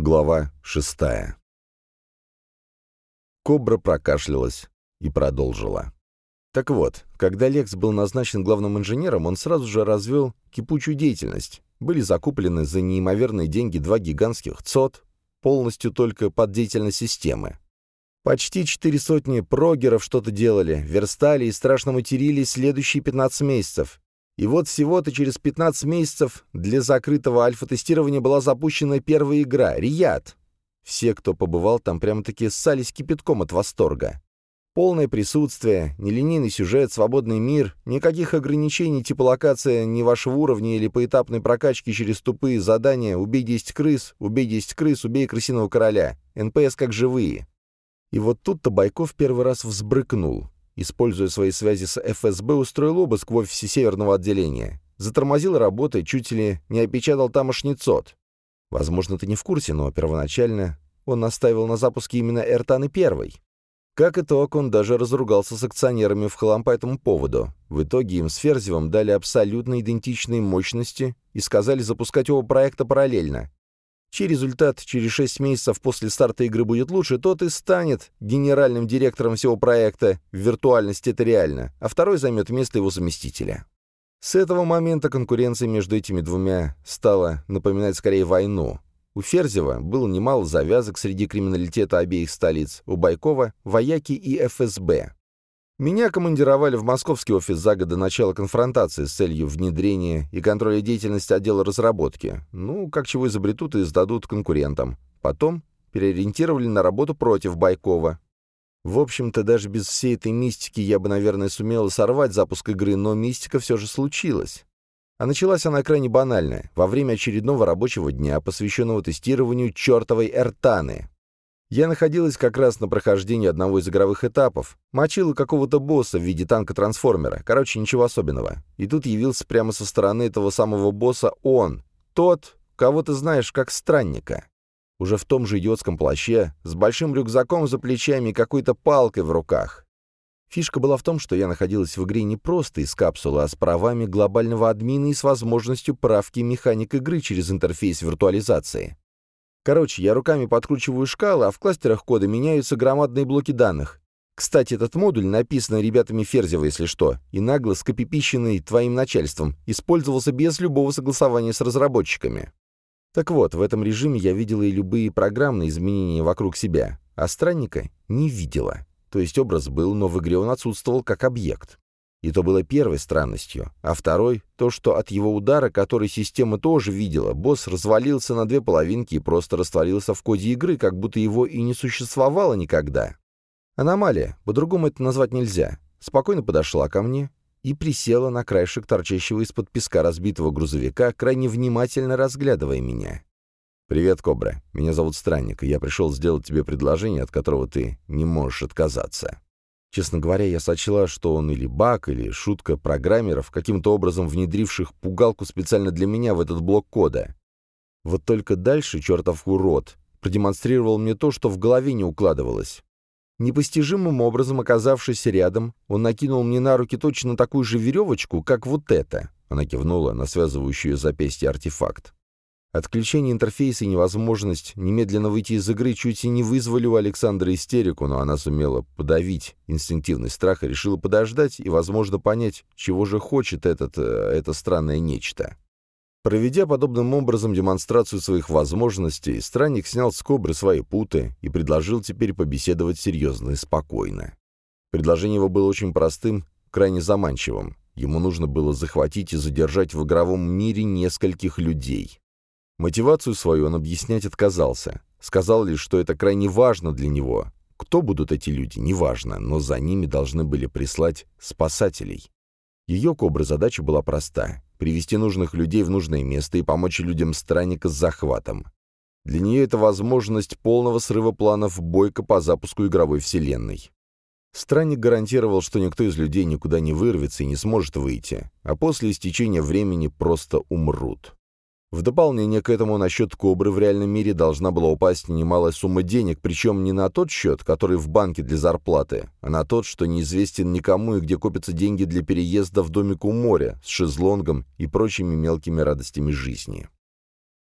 Глава шестая. Кобра прокашлялась и продолжила. Так вот, когда Лекс был назначен главным инженером, он сразу же развел кипучую деятельность. Были закуплены за неимоверные деньги два гигантских ЦОД, полностью только под деятельность системы. Почти четыре сотни прогеров что-то делали, верстали и страшно матерились следующие 15 месяцев. И вот всего-то через 15 месяцев для закрытого альфа-тестирования была запущена первая игра — «Рият». Все, кто побывал там, прямо-таки ссались кипятком от восторга. Полное присутствие, нелинейный сюжет, свободный мир, никаких ограничений типа локация не вашего уровня или поэтапной прокачки через тупые задания «Убей 10 крыс», «Убей 10 крыс», «Убей крысиного короля», НПС как живые. И вот тут-то Байков первый раз взбрыкнул используя свои связи с ФСБ, устроил обыск в офисе Северного отделения. Затормозил работы, чуть ли не опечатал тамошний ЦОД. Возможно, ты не в курсе, но первоначально он наставил на запуске именно Эртаны первой. Как итог, он даже разругался с акционерами в хлам по этому поводу. В итоге им с Ферзевым дали абсолютно идентичные мощности и сказали запускать оба проекта параллельно. Чей результат через 6 месяцев после старта игры будет лучше, тот и станет генеральным директором всего проекта в виртуальности это реально, а второй займет место его заместителя. С этого момента конкуренция между этими двумя стала напоминать скорее войну. У Ферзева было немало завязок среди криминалитета обеих столиц, у Байкова — вояки и ФСБ. Меня командировали в московский офис за год до начала конфронтации с целью внедрения и контроля деятельности отдела разработки. Ну, как чего изобретут и сдадут конкурентам. Потом переориентировали на работу против Байкова. В общем-то, даже без всей этой мистики я бы, наверное, сумела сорвать запуск игры, но мистика все же случилась. А началась она крайне банально, во время очередного рабочего дня, посвященного тестированию чертовой Эртаны. Я находилась как раз на прохождении одного из игровых этапов. Мочила какого-то босса в виде танка-трансформера. Короче, ничего особенного. И тут явился прямо со стороны этого самого босса он. Тот, кого ты знаешь как странника. Уже в том же идиотском плаще, с большим рюкзаком за плечами и какой-то палкой в руках. Фишка была в том, что я находилась в игре не просто из капсулы, а с правами глобального админа и с возможностью правки механик игры через интерфейс виртуализации. Короче, я руками подкручиваю шкалы, а в кластерах кода меняются громадные блоки данных. Кстати, этот модуль, написанный ребятами Ферзева, если что, и нагло скопипищенный твоим начальством, использовался без любого согласования с разработчиками. Так вот, в этом режиме я видела и любые программные изменения вокруг себя, а странника не видела. То есть образ был, но в игре он отсутствовал как объект. И то было первой странностью. А второй — то, что от его удара, который система тоже видела, босс развалился на две половинки и просто растворился в коде игры, как будто его и не существовало никогда. Аномалия, по-другому это назвать нельзя, спокойно подошла ко мне и присела на краешек торчащего из-под песка разбитого грузовика, крайне внимательно разглядывая меня. «Привет, Кобра. Меня зовут Странник, и я пришел сделать тебе предложение, от которого ты не можешь отказаться». Честно говоря, я сочла, что он или баг, или шутка программеров, каким-то образом внедривших пугалку специально для меня в этот блок кода. Вот только дальше чертов урод продемонстрировал мне то, что в голове не укладывалось. Непостижимым образом оказавшись рядом, он накинул мне на руки точно такую же веревочку, как вот эта. Она кивнула на связывающую запястье артефакт. Отключение интерфейса и невозможность немедленно выйти из игры чуть и не вызвали у Александра истерику, но она сумела подавить инстинктивный страх и решила подождать и, возможно, понять, чего же хочет этот, э, это странное нечто. Проведя подобным образом демонстрацию своих возможностей, странник снял с кобры свои путы и предложил теперь побеседовать серьезно и спокойно. Предложение его было очень простым, крайне заманчивым. Ему нужно было захватить и задержать в игровом мире нескольких людей. Мотивацию свою он объяснять отказался. Сказал лишь, что это крайне важно для него. Кто будут эти люди, неважно, но за ними должны были прислать спасателей. Ее кобры задача была проста — привести нужных людей в нужное место и помочь людям странника с захватом. Для нее это возможность полного срыва планов бойко по запуску игровой вселенной. Странник гарантировал, что никто из людей никуда не вырвется и не сможет выйти, а после истечения времени просто умрут. В дополнение к этому на счет Кобры в реальном мире должна была упасть немалая сумма денег, причем не на тот счет, который в банке для зарплаты, а на тот, что неизвестен никому и где копятся деньги для переезда в домик у моря с шезлонгом и прочими мелкими радостями жизни.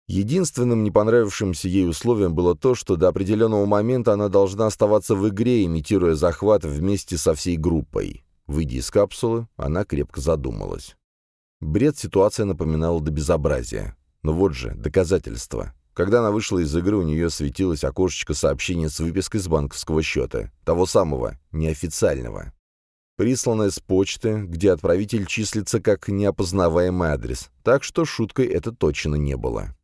Единственным не понравившимся ей условием было то, что до определенного момента она должна оставаться в игре, имитируя захват вместе со всей группой. Выйдя из капсулы, она крепко задумалась. Бред ситуация напоминала до безобразия. Но вот же, доказательство. Когда она вышла из игры, у нее светилось окошечко сообщения с выпиской с банковского счета. Того самого, неофициального. Присланное с почты, где отправитель числится как неопознаваемый адрес. Так что шуткой это точно не было.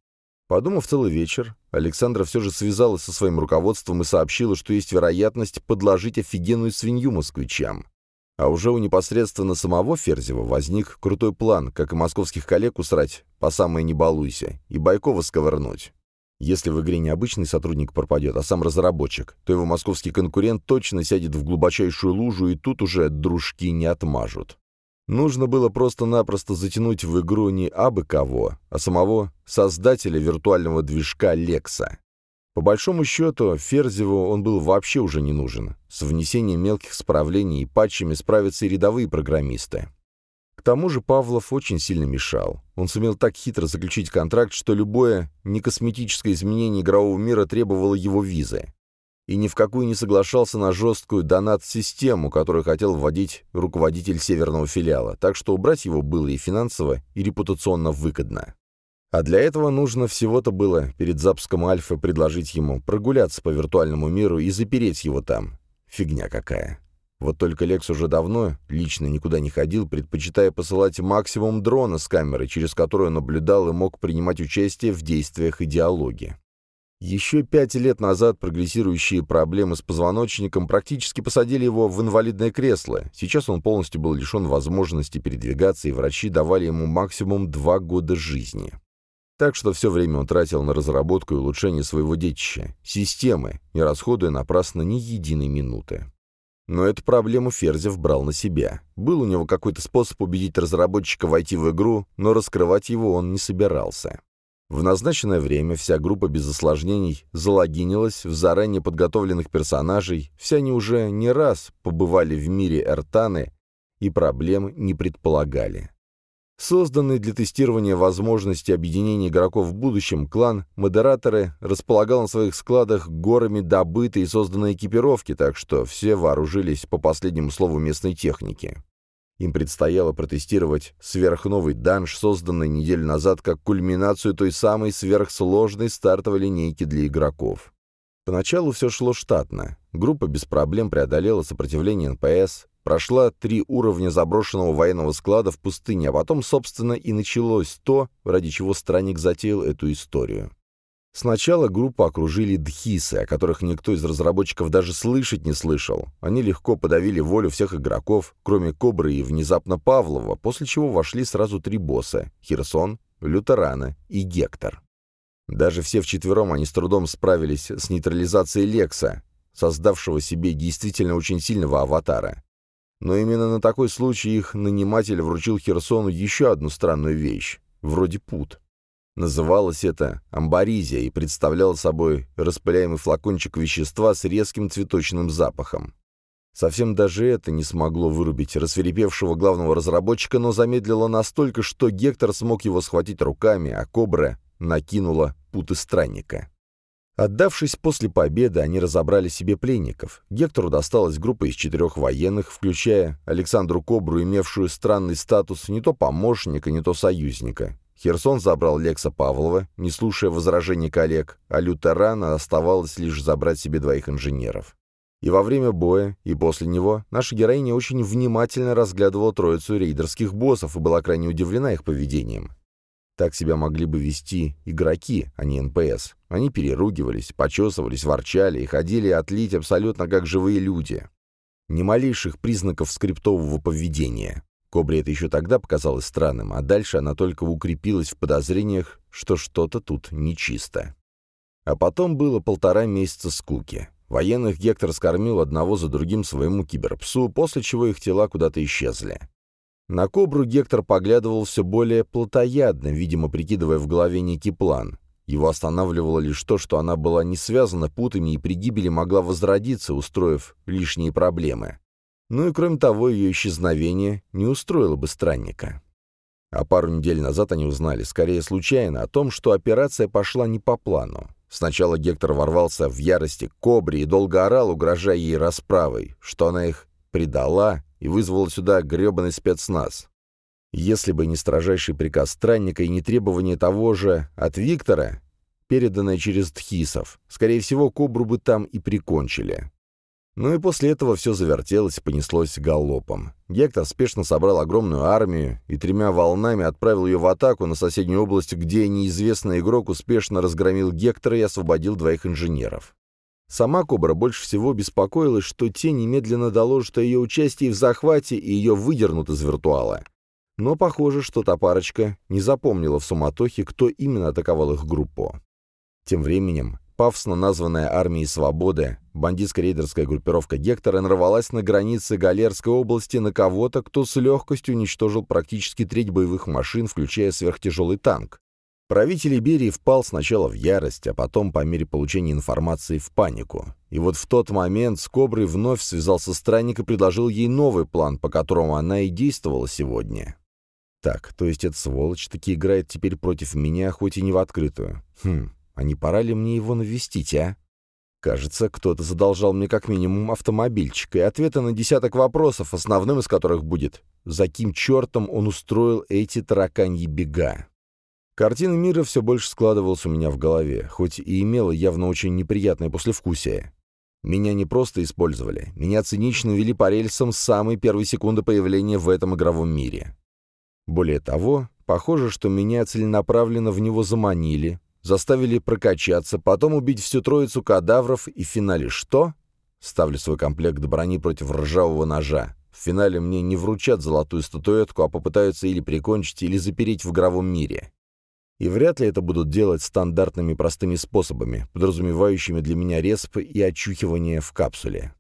Подумав целый вечер, Александра все же связалась со своим руководством и сообщила, что есть вероятность подложить офигенную свинью москвичам. А уже у непосредственно самого Ферзева возник крутой план, как и московских коллег усрать по самое не балуйся, и Байкова сковырнуть. Если в игре не обычный сотрудник пропадет, а сам разработчик, то его московский конкурент точно сядет в глубочайшую лужу, и тут уже дружки не отмажут. Нужно было просто-напросто затянуть в игру не абы кого, а самого создателя виртуального движка Лекса. По большому счету, Ферзеву он был вообще уже не нужен. С внесением мелких справлений и патчами справятся и рядовые программисты. К тому же Павлов очень сильно мешал. Он сумел так хитро заключить контракт, что любое некосметическое изменение игрового мира требовало его визы и ни в какую не соглашался на жесткую донат-систему, которую хотел вводить руководитель северного филиала, так что убрать его было и финансово, и репутационно выгодно. А для этого нужно всего-то было перед запуском Альфа предложить ему прогуляться по виртуальному миру и запереть его там. Фигня какая. Вот только Лекс уже давно лично никуда не ходил, предпочитая посылать максимум дрона с камерой, через которую наблюдал и мог принимать участие в действиях и диалоге. Еще пять лет назад прогрессирующие проблемы с позвоночником практически посадили его в инвалидное кресло. Сейчас он полностью был лишен возможности передвигаться, и врачи давали ему максимум два года жизни. Так что все время он тратил на разработку и улучшение своего детища, системы, не расходуя напрасно ни единой минуты. Но эту проблему Ферзев брал на себя. Был у него какой-то способ убедить разработчика войти в игру, но раскрывать его он не собирался. В назначенное время вся группа без осложнений залогинилась в заранее подготовленных персонажей, все они уже не раз побывали в мире Эртаны и проблем не предполагали. Созданный для тестирования возможности объединения игроков в будущем, клан Модераторы располагал на своих складах горами добытой и созданной экипировки, так что все вооружились по последнему слову местной техники. Им предстояло протестировать сверхновый данж, созданный неделю назад как кульминацию той самой сверхсложной стартовой линейки для игроков. Поначалу все шло штатно. Группа без проблем преодолела сопротивление НПС, прошла три уровня заброшенного военного склада в пустыне, а потом, собственно, и началось то, ради чего странник затеял эту историю. Сначала группу окружили дхисы, о которых никто из разработчиков даже слышать не слышал. Они легко подавили волю всех игроков, кроме Кобры и внезапно Павлова, после чего вошли сразу три босса — Херсон, Лютерана и Гектор. Даже все вчетвером они с трудом справились с нейтрализацией Лекса, создавшего себе действительно очень сильного аватара. Но именно на такой случай их наниматель вручил Херсону еще одну странную вещь, вроде пут. Называлось это амбаризия и представляло собой распыляемый флакончик вещества с резким цветочным запахом. Совсем даже это не смогло вырубить рассверепевшего главного разработчика, но замедлило настолько, что Гектор смог его схватить руками, а Кобра накинула путы странника. Отдавшись после победы, они разобрали себе пленников. Гектору досталась группа из четырех военных, включая Александру Кобру, имевшую странный статус не то помощника, не то союзника. Херсон забрал Лекса Павлова, не слушая возражений коллег, а Лютерана оставалось лишь забрать себе двоих инженеров. И во время боя, и после него наша героиня очень внимательно разглядывала троицу рейдерских боссов и была крайне удивлена их поведением. Так себя могли бы вести игроки, а не НПС. Они переругивались, почесывались, ворчали и ходили отлить абсолютно как живые люди. Ни малейших признаков скриптового поведения. Кобре это еще тогда показалось странным, а дальше она только укрепилась в подозрениях, что что-то тут нечисто. А потом было полтора месяца скуки. Военных Гектор скормил одного за другим своему киберпсу, после чего их тела куда-то исчезли. На Кобру Гектор поглядывал все более плотоядно, видимо, прикидывая в голове некий план. Его останавливало лишь то, что она была не связана путами и при гибели могла возродиться, устроив лишние проблемы. Ну и кроме того, ее исчезновение не устроило бы странника. А пару недель назад они узнали, скорее случайно, о том, что операция пошла не по плану. Сначала Гектор ворвался в ярости к Кобре и долго орал, угрожая ей расправой, что она их предала и вызвала сюда гребаный спецназ. Если бы не строжайший приказ странника и не требование того же от Виктора, переданное через Тхисов, скорее всего, Кобру бы там и прикончили. Ну и после этого все завертелось и понеслось галопом. Гектор спешно собрал огромную армию и тремя волнами отправил ее в атаку на соседнюю область, где неизвестный игрок успешно разгромил Гектора и освободил двоих инженеров. Сама Кобра больше всего беспокоилась, что те немедленно доложат о ее участии в захвате и ее выдернут из виртуала. Но похоже, что та парочка не запомнила в суматохе, кто именно атаковал их группу. Тем временем пафосно названная Армией Свободы, бандитско-рейдерская группировка Гектора нарвалась на границе Галерской области на кого-то, кто с легкостью уничтожил практически треть боевых машин, включая сверхтяжелый танк. Правитель Иберии впал сначала в ярость, а потом, по мере получения информации, в панику. И вот в тот момент с вновь связался странник и предложил ей новый план, по которому она и действовала сегодня. Так, то есть эта сволочь таки играет теперь против меня, хоть и не в открытую. Хм, а не пора ли мне его навестить, а? Кажется, кто-то задолжал мне как минимум автомобильчик, и ответы на десяток вопросов, основным из которых будет «За кем чертом он устроил эти тараканьи бега?» Картина мира все больше складывалась у меня в голове, хоть и имела явно очень неприятное послевкусие. Меня не просто использовали, меня цинично вели по рельсам с самой первой секунды появления в этом игровом мире. Более того, похоже, что меня целенаправленно в него заманили, заставили прокачаться, потом убить всю троицу кадавров и в финале что? Ставлю свой комплект брони против ржавого ножа. В финале мне не вручат золотую статуэтку, а попытаются или прикончить, или запереть в игровом мире. И вряд ли это будут делать стандартными простыми способами, подразумевающими для меня респ и очухивание в капсуле.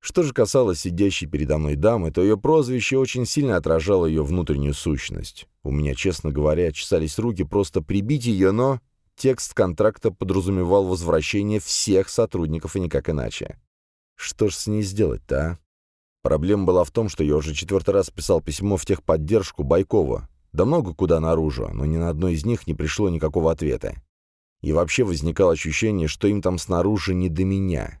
Что же касалось сидящей передо мной дамы, то ее прозвище очень сильно отражало ее внутреннюю сущность. У меня, честно говоря, чесались руки просто прибить ее, но Текст контракта подразумевал возвращение всех сотрудников и никак иначе. Что ж с ней сделать-то, а? Проблема была в том, что я уже четвертый раз писал письмо в техподдержку Байкова. Да много куда наружу, но ни на одно из них не пришло никакого ответа. И вообще возникало ощущение, что им там снаружи не до меня.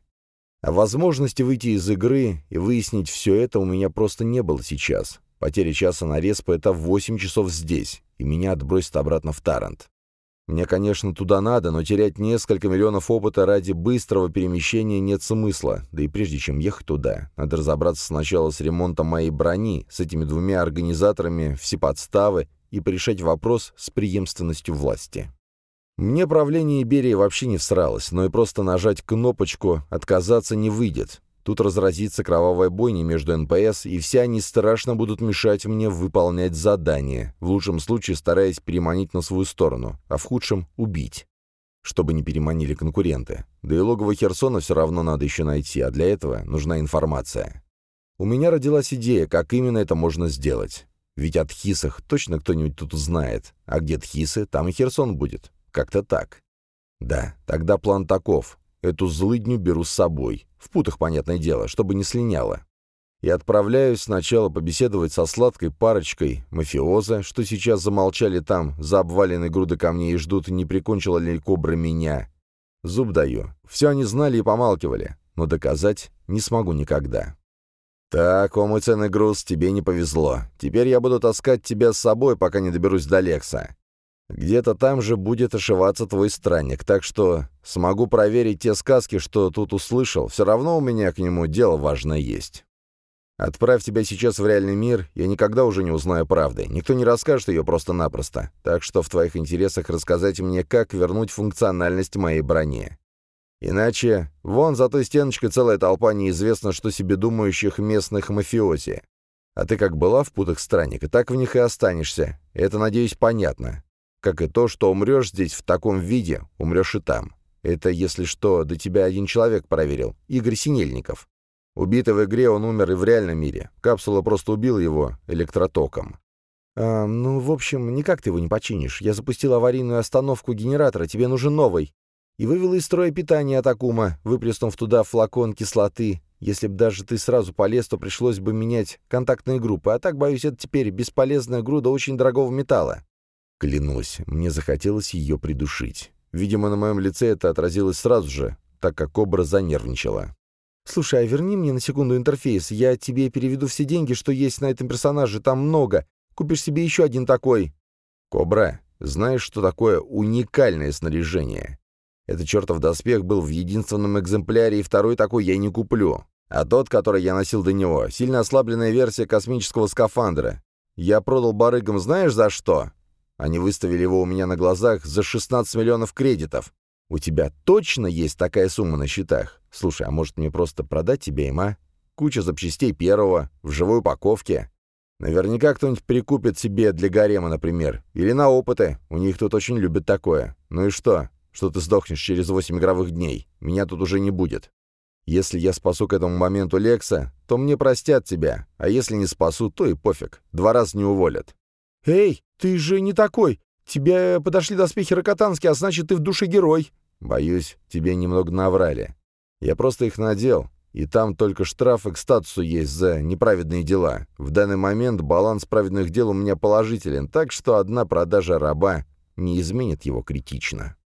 А возможности выйти из игры и выяснить все это у меня просто не было сейчас. Потеря часа на респу — это 8 часов здесь, и меня отбросит обратно в Тарант. Мне, конечно, туда надо, но терять несколько миллионов опыта ради быстрого перемещения нет смысла. Да и прежде чем ехать туда, надо разобраться сначала с ремонтом моей брони, с этими двумя организаторами всей подставы и порешать вопрос с преемственностью власти. Мне правление Иберии вообще не всралось, но и просто нажать кнопочку «отказаться» не выйдет. Тут разразится кровавая бойня между НПС, и все они страшно будут мешать мне выполнять задания, в лучшем случае стараясь переманить на свою сторону, а в худшем — убить. Чтобы не переманили конкуренты. Да и логово Херсона все равно надо еще найти, а для этого нужна информация. У меня родилась идея, как именно это можно сделать. Ведь о Тхисах точно кто-нибудь тут узнает, а где Тхисы, там и Херсон будет. Как-то так. Да, тогда план таков. Эту злыдню беру с собой. В путах, понятное дело, чтобы не слиняло. И отправляюсь сначала побеседовать со сладкой парочкой мафиоза, что сейчас замолчали там, за обваленной груды камней и ждут, не прикончила ли кобра меня. Зуб даю. Все они знали и помалкивали, но доказать не смогу никогда. «Так, о мой ценный груз, тебе не повезло. Теперь я буду таскать тебя с собой, пока не доберусь до Лекса. Где-то там же будет ошиваться твой странник, так что смогу проверить те сказки, что тут услышал. Все равно у меня к нему дело важное есть. Отправь тебя сейчас в реальный мир, я никогда уже не узнаю правды. Никто не расскажет ее просто-напросто. Так что в твоих интересах рассказать мне, как вернуть функциональность моей брони. Иначе, вон за той стеночкой целая толпа неизвестно, что себе думающих местных мафиози. А ты как была в путах странника, так в них и останешься. Это, надеюсь, понятно. Как и то, что умрешь здесь в таком виде, умрешь и там. Это, если что, до тебя один человек проверил. Игорь Синельников. Убитый в игре он умер и в реальном мире. Капсула просто убила его электротоком. А, ну, в общем, никак ты его не починишь. Я запустил аварийную остановку генератора, тебе нужен новый. И вывел из строя питание от Акума, выплеснув туда флакон кислоты. Если б даже ты сразу полез, то пришлось бы менять контактные группы, а так, боюсь, это теперь бесполезная груда очень дорогого металла». Клянусь, мне захотелось ее придушить. Видимо, на моем лице это отразилось сразу же, так как кобра занервничала. «Слушай, а верни мне на секунду интерфейс. Я тебе переведу все деньги, что есть на этом персонаже. Там много. Купишь себе еще один такой». «Кобра, знаешь, что такое уникальное снаряжение? Этот чертов доспех был в единственном экземпляре, и второй такой я не куплю. А тот, который я носил до него, сильно ослабленная версия космического скафандра. Я продал барыгам знаешь за что? Они выставили его у меня на глазах за 16 миллионов кредитов. У тебя точно есть такая сумма на счетах? Слушай, а может мне просто продать тебе им, а? Куча запчастей первого, в живой упаковке. Наверняка кто-нибудь прикупит себе для гарема, например. Или на опыты, у них тут очень любят такое. Ну и что? что ты сдохнешь через восемь игровых дней. Меня тут уже не будет. Если я спасу к этому моменту Лекса, то мне простят тебя, а если не спасу, то и пофиг. Два раза не уволят». «Эй, ты же не такой! Тебе подошли доспехи Рокотанские, а значит, ты в душе герой!» «Боюсь, тебе немного наврали. Я просто их надел, и там только штрафы к статусу есть за неправедные дела. В данный момент баланс праведных дел у меня положителен, так что одна продажа раба не изменит его критично».